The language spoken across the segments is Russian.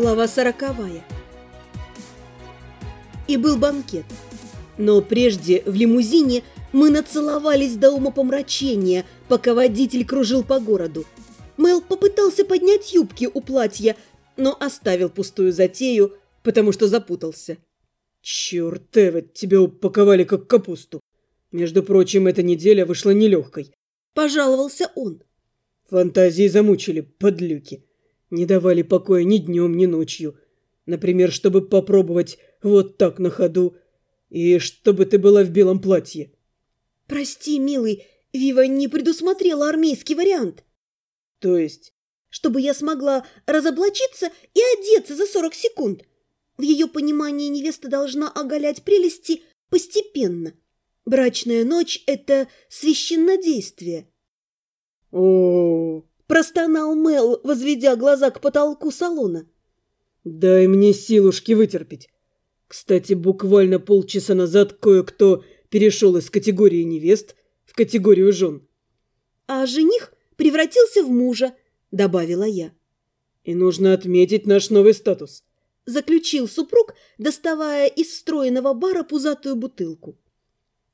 Глава сороковая. И был банкет. Но прежде в лимузине мы нацеловались до умопомрачения, пока водитель кружил по городу. Мэл попытался поднять юбки у платья, но оставил пустую затею, потому что запутался. «Черт, Эвет, тебя упаковали как капусту. Между прочим, эта неделя вышла нелегкой», – пожаловался он. «Фантазии замучили, подлюки. Не давали покоя ни днем, ни ночью. Например, чтобы попробовать вот так на ходу, и чтобы ты была в белом платье». «Прости, милый, Вива не предусмотрела армейский вариант». «То есть?» «Чтобы я смогла разоблачиться и одеться за сорок секунд. В ее понимании невеста должна оголять прелести постепенно. Брачная ночь – это священнодействие». «О-о-о!» Простонал Мел, возведя глаза к потолку салона. «Дай мне силушки вытерпеть. Кстати, буквально полчаса назад кое-кто перешел из категории невест в категорию жен. А жених превратился в мужа, добавила я. И нужно отметить наш новый статус. Заключил супруг, доставая из встроенного бара пузатую бутылку.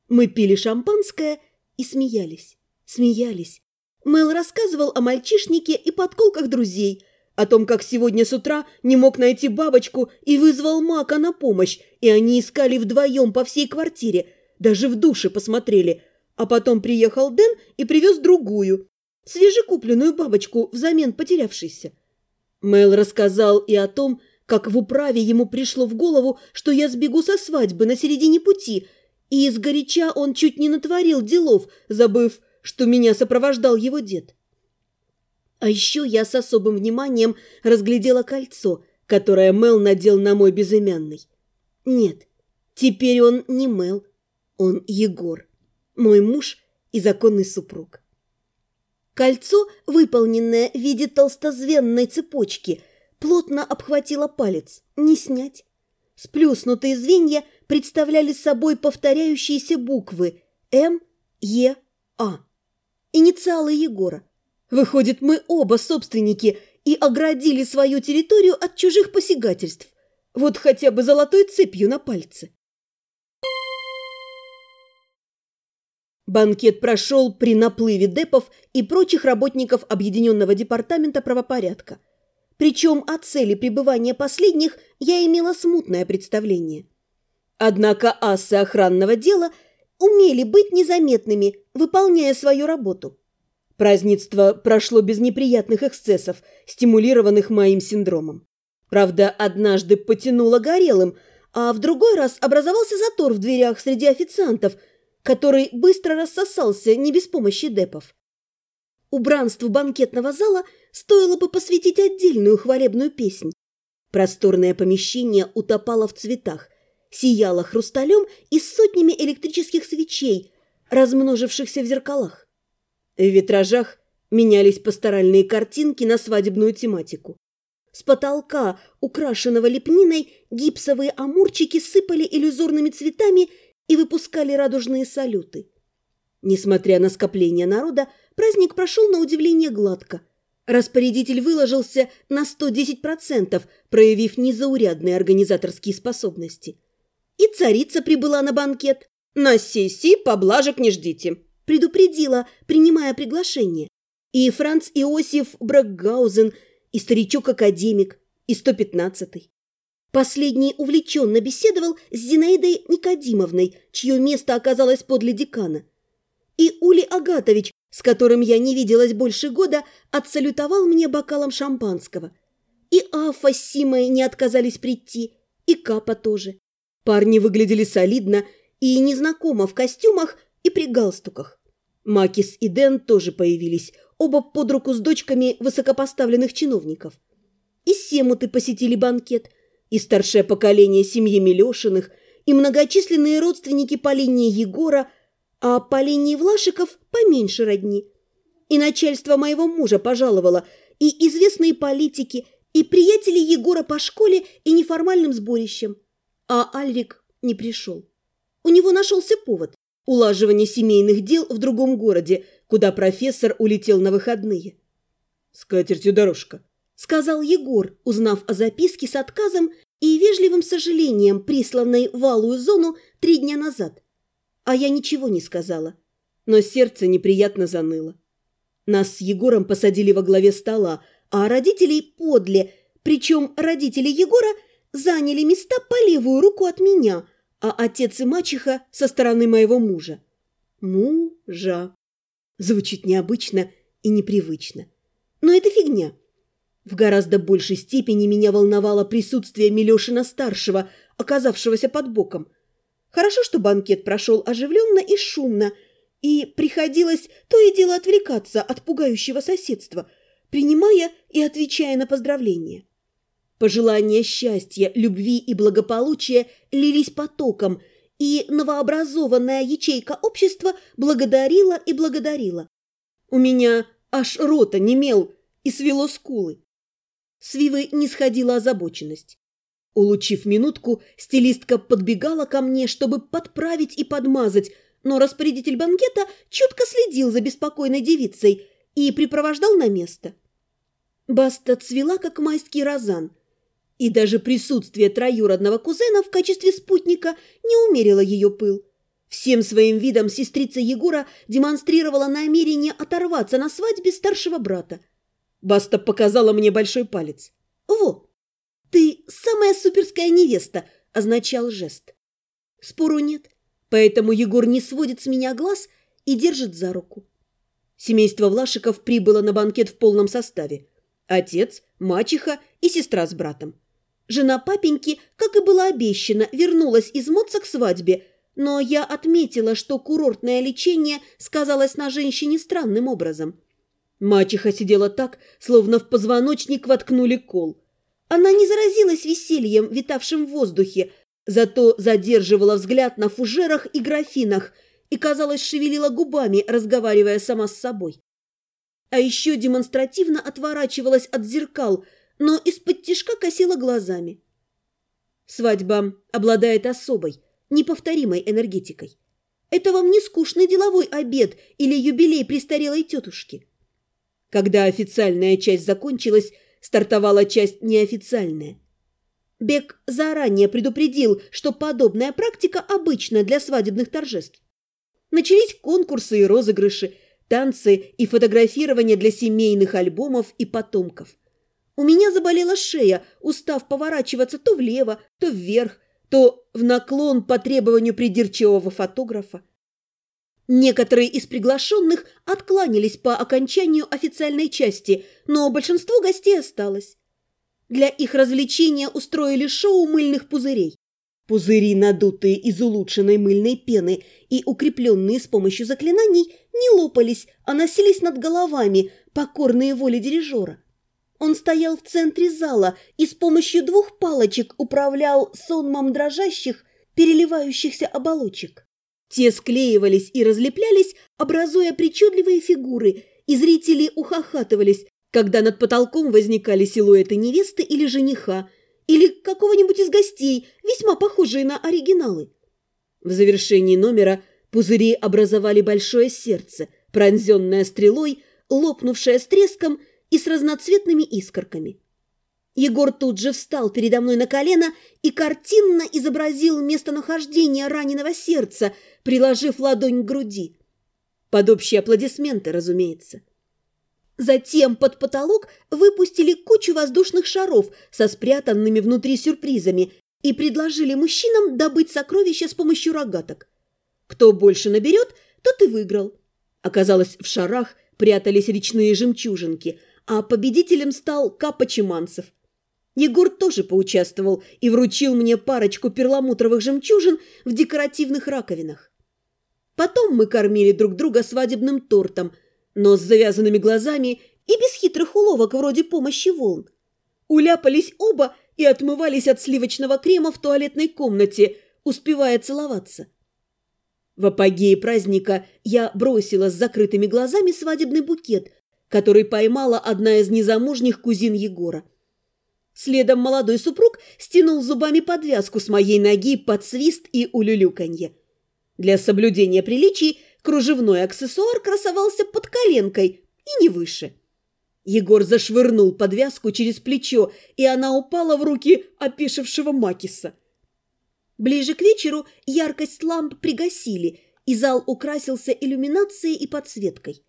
Мы пили шампанское и смеялись, смеялись. Мэл рассказывал о мальчишнике и подколках друзей, о том, как сегодня с утра не мог найти бабочку и вызвал Мака на помощь, и они искали вдвоем по всей квартире, даже в душе посмотрели. А потом приехал Дэн и привез другую, свежекупленную бабочку взамен потерявшейся. Мэл рассказал и о том, как в управе ему пришло в голову, что я сбегу со свадьбы на середине пути, и изгоряча он чуть не натворил делов, забыв, что меня сопровождал его дед. А еще я с особым вниманием разглядела кольцо, которое Мел надел на мой безымянный. Нет, теперь он не Мел, он Егор, мой муж и законный супруг. Кольцо, выполненное в виде толстозвенной цепочки, плотно обхватило палец, не снять. Сплюснутые звенья представляли собой повторяющиеся буквы М, Е, А инициалы Егора. Выходит, мы оба собственники и оградили свою территорию от чужих посягательств. Вот хотя бы золотой цепью на пальце. Банкет прошел при наплыве депов и прочих работников Объединенного департамента правопорядка. Причем о цели пребывания последних я имела смутное представление. Однако асы охранного дела – умели быть незаметными, выполняя свою работу. Празднество прошло без неприятных эксцессов, стимулированных моим синдромом. Правда, однажды потянуло горелым, а в другой раз образовался затор в дверях среди официантов, который быстро рассосался не без помощи депов. Убранству банкетного зала стоило бы посвятить отдельную хвалебную песнь. Просторное помещение утопало в цветах, сияла хрусталем и сотнями электрических свечей, размножившихся в зеркалах. В витражах менялись пасторальные картинки на свадебную тематику. С потолка, украшенного лепниной, гипсовые амурчики сыпали иллюзорными цветами и выпускали радужные салюты. Несмотря на скопление народа, праздник прошел на удивление гладко. Распорядитель выложился на 110%, проявив незаурядные организаторские способности – и царица прибыла на банкет. На сессии поблажек не ждите, предупредила, принимая приглашение. И Франц Иосиф Бракгаузен, и старичок-академик, и 115-й. Последний увлеченно беседовал с Зинаидой Никодимовной, чье место оказалось подле декана. И Ули Агатович, с которым я не виделась больше года, отсалютовал мне бокалом шампанского. И Афа с Симой не отказались прийти, и Капа тоже. Парни выглядели солидно и незнакомо в костюмах и при галстуках. Макис и Дэн тоже появились, оба под руку с дочками высокопоставленных чиновников. И Семуты посетили банкет, и старшее поколение семьи Милешиных, и многочисленные родственники по линии Егора, а по линии Влашиков поменьше родни. И начальство моего мужа пожаловало, и известные политики, и приятели Егора по школе и неформальным сборищам. А Альрик не пришел. У него нашелся повод – улаживание семейных дел в другом городе, куда профессор улетел на выходные. «С катертью дорожка», сказал Егор, узнав о записке с отказом и вежливым сожалением, присланной в алую зону три дня назад. А я ничего не сказала, но сердце неприятно заныло. Нас с Егором посадили во главе стола, а родителей подле, причем родители Егора заняли места по левую руку от меня, а отец и мачеха со стороны моего мужа. Мужа. Звучит необычно и непривычно. Но это фигня. В гораздо большей степени меня волновало присутствие Милешина-старшего, оказавшегося под боком. Хорошо, что банкет прошел оживленно и шумно, и приходилось то и дело отвлекаться от пугающего соседства, принимая и отвечая на поздравления. Пожелания счастья, любви и благополучия лились потоком, и новообразованная ячейка общества благодарила и благодарила. У меня аж рота немел и свело скулы. С Вивы не сходила озабоченность. Улучив минутку, стилистка подбегала ко мне, чтобы подправить и подмазать, но распорядитель банкета чутко следил за беспокойной девицей и припровождал на место. Баста цвела, как майский розан, и даже присутствие троюродного кузена в качестве спутника не умерило ее пыл. Всем своим видом сестрица Егора демонстрировала намерение оторваться на свадьбе старшего брата. Баста показала мне большой палец. «Во! Ты самая суперская невеста!» – означал жест. Спору нет, поэтому Егор не сводит с меня глаз и держит за руку. Семейство Влашиков прибыло на банкет в полном составе. Отец, мачеха и сестра с братом. Жена папеньки, как и было обещано, вернулась из Моца к свадьбе, но я отметила, что курортное лечение сказалось на женщине странным образом. Мачеха сидела так, словно в позвоночник воткнули кол. Она не заразилась весельем, витавшим в воздухе, зато задерживала взгляд на фужерах и графинах и, казалось, шевелила губами, разговаривая сама с собой. А еще демонстративно отворачивалась от зеркал – но из-под тишка косила глазами. Свадьба обладает особой, неповторимой энергетикой. Это вам не скучный деловой обед или юбилей престарелой тетушки. Когда официальная часть закончилась, стартовала часть неофициальная. Бек заранее предупредил, что подобная практика обычна для свадебных торжеств. Начались конкурсы и розыгрыши, танцы и фотографирование для семейных альбомов и потомков – у меня заболела шея, устав поворачиваться то влево, то вверх, то в наклон по требованию придирчивого фотографа. Некоторые из приглашенных откланялись по окончанию официальной части, но большинство гостей осталось. Для их развлечения устроили шоу мыльных пузырей. Пузыри, надутые из улучшенной мыльной пены и укрепленные с помощью заклинаний, не лопались, а носились над головами, покорные воле дирижера. Он стоял в центре зала и с помощью двух палочек управлял сонмом дрожащих, переливающихся оболочек. Те склеивались и разлеплялись, образуя причудливые фигуры, и зрители ухахатывались, когда над потолком возникали силуэты невесты или жениха, или какого-нибудь из гостей, весьма похожие на оригиналы. В завершении номера пузыри образовали большое сердце, пронзенное стрелой, лопнувшее с треском – и с разноцветными искорками. Егор тут же встал передо мной на колено и картинно изобразил местонахождение раненого сердца, приложив ладонь к груди. Под общие аплодисменты, разумеется. Затем под потолок выпустили кучу воздушных шаров со спрятанными внутри сюрпризами и предложили мужчинам добыть сокровища с помощью рогаток. Кто больше наберет, тот и выиграл. Оказалось, в шарах прятались речные жемчужинки – а победителем стал Капа Чиманцев. Егор тоже поучаствовал и вручил мне парочку перламутровых жемчужин в декоративных раковинах. Потом мы кормили друг друга свадебным тортом, но с завязанными глазами и без хитрых уловок вроде помощи волн. Уляпались оба и отмывались от сливочного крема в туалетной комнате, успевая целоваться. В апогее праздника я бросила с закрытыми глазами свадебный букет, который поймала одна из незамужних кузин Егора. Следом молодой супруг стянул зубами подвязку с моей ноги под свист и улюлюканье. Для соблюдения приличий кружевной аксессуар красовался под коленкой и не выше. Егор зашвырнул подвязку через плечо, и она упала в руки опешившего Макиса. Ближе к вечеру яркость ламп пригасили, и зал украсился иллюминацией и подсветкой.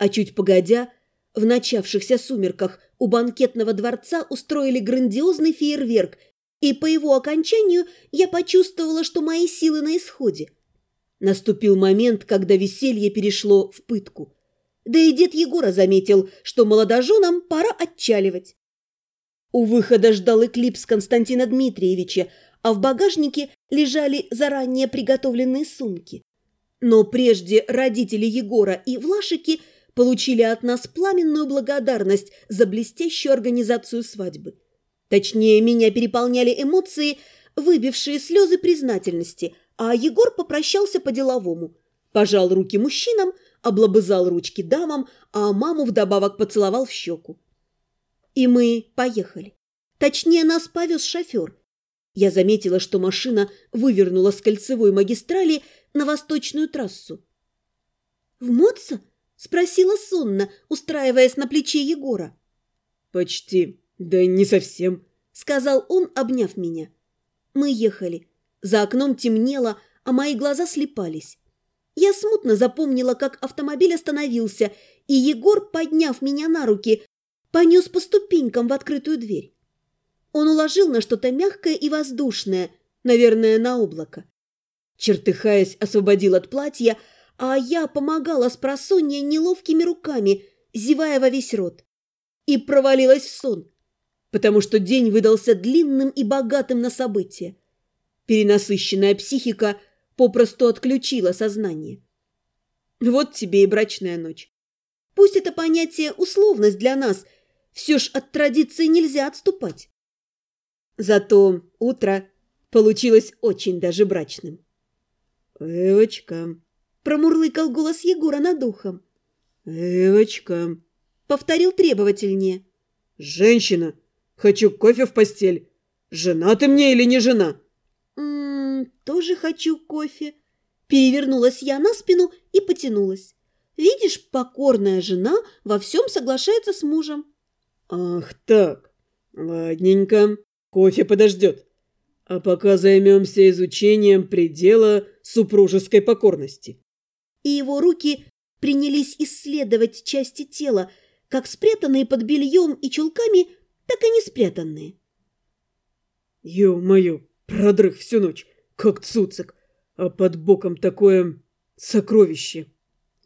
А чуть погодя, в начавшихся сумерках у банкетного дворца устроили грандиозный фейерверк, и по его окончанию я почувствовала, что мои силы на исходе. Наступил момент, когда веселье перешло в пытку – да и дед Егора заметил, что молодоженам пора отчаливать. У выхода ждал эклипс Константина Дмитриевича, а в багажнике лежали заранее приготовленные сумки. Но прежде родители Егора и Влашики получили от нас пламенную благодарность за блестящую организацию свадьбы. Точнее, меня переполняли эмоции, выбившие слезы признательности, а Егор попрощался по-деловому. Пожал руки мужчинам – облобызал ручки дамам, а маму вдобавок поцеловал в щеку. И мы поехали. Точнее, нас повез шофер. Я заметила, что машина вывернула с кольцевой магистрали на восточную трассу. «В Моца?» – спросила сонно, устраиваясь на плече Егора. «Почти. Да не совсем», – сказал он, обняв меня. Мы ехали. За окном темнело, а мои глаза слепались. Я смутно запомнила, как автомобиль остановился, и Егор, подняв меня на руки, понес по ступенькам в открытую дверь. Он уложил на что-то мягкое и воздушное, наверное, на облако. Чертыхаясь, освободил от платья, а я помогала с просонья неловкими руками, зевая во весь рот. И провалилась в сон, потому что день выдался длинным и богатым на события. Перенасыщенная психика – попросту отключила сознание. Вот тебе и брачная ночь. Пусть это понятие условность для нас, все ж от традиции нельзя отступать. Зато утро получилось очень даже брачным. «Эвочка!» – промурлыкал голос Егора над ухом. «Эвочка!» – повторил требовательнее. «Женщина! Хочу кофе в постель! Жена ты мне или не жена?» тоже хочу кофе». Перевернулась я на спину и потянулась. Видишь, покорная жена во всем соглашается с мужем. «Ах так, ладненько, кофе подождет. А пока займемся изучением предела супружеской покорности». И его руки принялись исследовать части тела, как спрятанные под бельем и чулками, так и не спрятанные. «Ё-моё, продрых всю ночь! как цуцик, а под боком такое сокровище.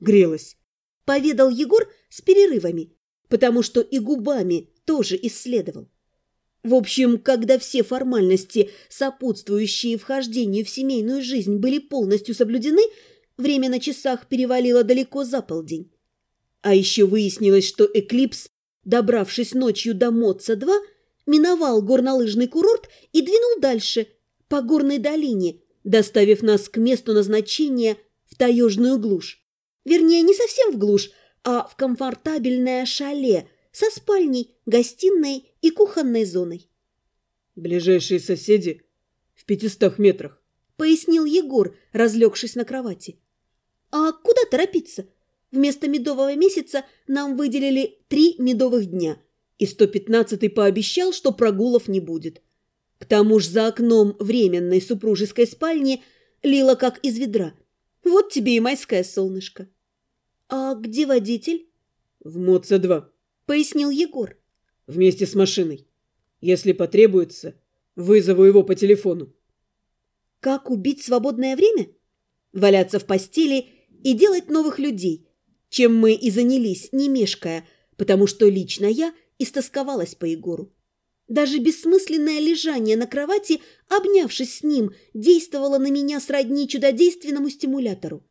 Грелось. Поведал Егор с перерывами, потому что и губами тоже исследовал. В общем, когда все формальности, сопутствующие вхождению в семейную жизнь, были полностью соблюдены, время на часах перевалило далеко за полдень. А еще выяснилось, что «Эклипс», добравшись ночью до Моца-2, миновал горнолыжный курорт и двинул дальше, по горной долине, доставив нас к месту назначения в таежную глушь. Вернее, не совсем в глушь, а в комфортабельное шале со спальней, гостиной и кухонной зоной. «Ближайшие соседи в пятистах метрах», — пояснил Егор, разлегшись на кровати. «А куда торопиться? Вместо медового месяца нам выделили три медовых дня, и 115-й пообещал, что прогулов не будет. К тому же за окном временной супружеской спальни лило как из ведра. Вот тебе и майское солнышко. «А где водитель?» «В МОЦа-2», — пояснил Егор. «Вместе с машиной. Если потребуется, вызову его по телефону». «Как убить свободное время?» «Валяться в постели и делать новых людей, чем мы и занялись, не мешкая, потому что лично я истосковалась по Егору. Даже бессмысленное лежание на кровати, обнявшись с ним, действовало на меня сродни чудодейственному стимулятору.